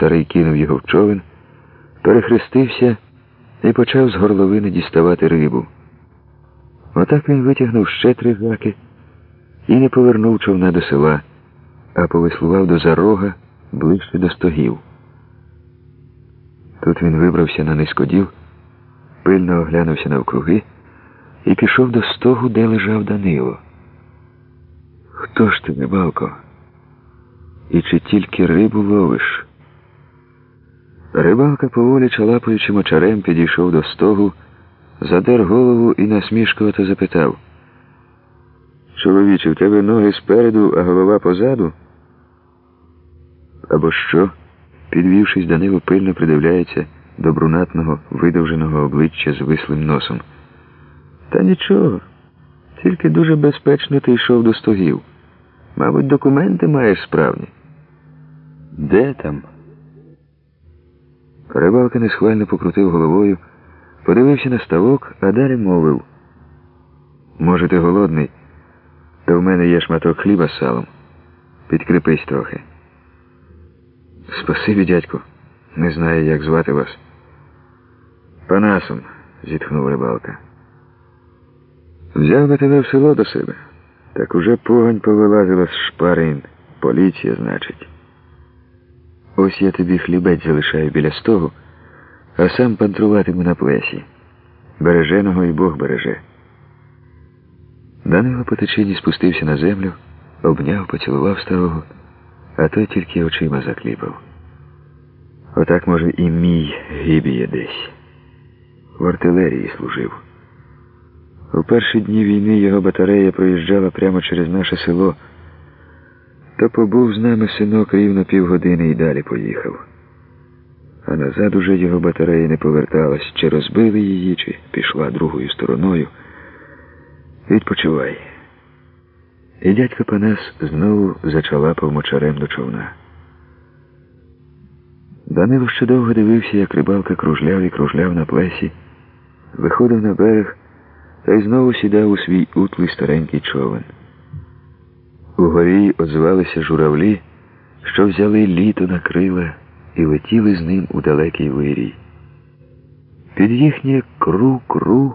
Старий кинув його в човен, перехрестився і почав з горловини діставати рибу. Отак він витягнув ще три гаки і не повернув човна до села, а повеслував до зарога ближче до стогів. Тут він вибрався на низькоділ, пильно оглянувся навкруги і пішов до стогу, де лежав Данило. Хто ж ти, рибалко? І чи тільки рибу ловиш? Рибалка, поволі чалапаючи мочарем, підійшов до стогу, задер голову і насмішкувато запитав. Чоловіче, в тебе ноги спереду, а голова позаду? Або що? Підвівшись, Данило пильно придивляється до брунатного, видовженого обличчя з вислим носом. Та нічого, тільки дуже безпечно ти йшов до стогів. Мабуть, документи маєш справні. Де там? Рибалка несхвально покрутив головою, подивився на ставок, а далі мовив. Може, ти голодний, то в мене є шматок хліба з салом. Підкріпись трохи. Спасибі, дядьку. Не знаю, як звати вас. Панасом, зітхнув рибалка. Взяв би тебе в село до себе. Так уже погонь повилазила з шпарин. Поліція, значить. Ось я тобі хлібець залишаю біля стогу, а сам пантруватиму на плесі. Береженого і Бог береже. Данило по течині спустився на землю, обняв, поцілував старого, а той тільки очима закліпав. Отак, може, і мій гібіє десь. В артилерії служив. У перші дні війни його батарея проїжджала прямо через наше село. То побув з нами синок рівно півгодини і далі поїхав. А назад уже його батарея не поверталась, чи розбили її, чи пішла другою стороною. Відпочивай. І дядько Панас знову зачалапав мочарем до човна. Данило ще довго дивився, як рибалка кружляв і кружляв на плесі, виходив на берег та й знову сідав у свій утлий старенький човен. Угорі озвалися журавлі, що взяли літо на крила і летіли з ним у далекий вирій. Під їхнє кру-кру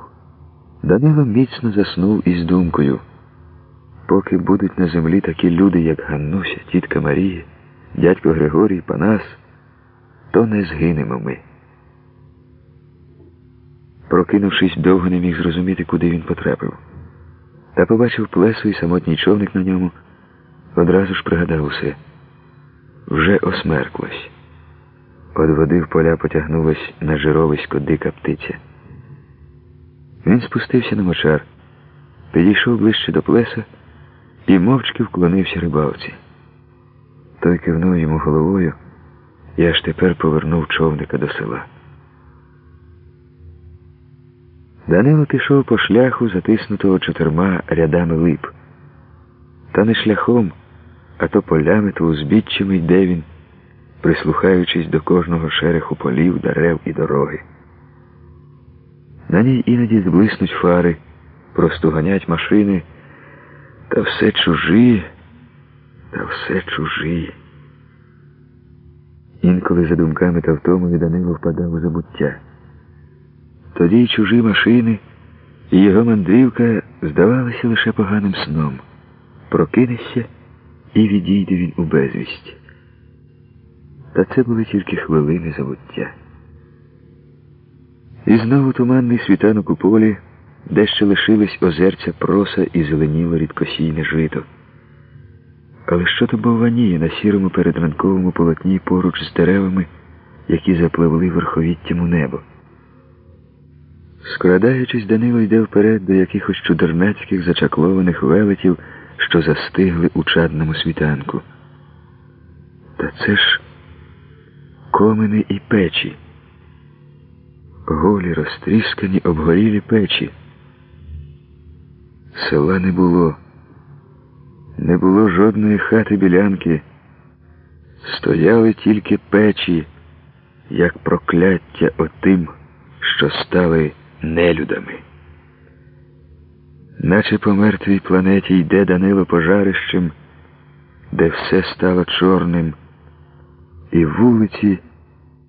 Данило міцно заснув із думкою. Поки будуть на землі такі люди, як Ганнуся, тітка Марія, дядько Григорій, Панас, то не згинемо ми. Прокинувшись, довго не міг зрозуміти, куди він потрапив. Та побачив плесо і самотній човник на ньому, одразу ж пригадав усе. Вже осмерклось. Од води в поля потягнулась на жировисько дика птиця. Він спустився на мочар, підійшов ближче до плеса і мовчки вклонився рибалці. Той кивнув йому головою і аж тепер повернув човника до села. Данило пішов по шляху, затиснутого чотирма рядами лип. Та не шляхом, а то полями, то узбіччями йде він, прислухаючись до кожного шереху полів, дерев і дороги. На ній іноді зблиснуть фари, простуганять машини, та все чужі, та все чужі. Інколи за думками та втомою Данило впадав у забуття. Тоді й чужі машини, і його мандрівка здавалися лише поганим сном. Прокинешся і відійде він у безвість. Та це були тільки хвилини забуття. І знову туманний світанок у полі, де ще лишились озерця проса і зеленіло рідкосійне жито. Але що то бовваніє на сірому передранковому полотні поруч з деревами, які запливли верховіттям у небо? Скрадаючись, Данило йде вперед до якихось чудернацьких зачаклованих велетів, що застигли у чадному світанку. Та це ж комини і печі, голі, розтріскані, обгорілі печі. Села не було, не було жодної хати білянки, стояли тільки печі, як прокляття отим, що стали нелюдами. Наче по мертвій планеті йде Данило пожарищем, де все стало чорним, і вулиці.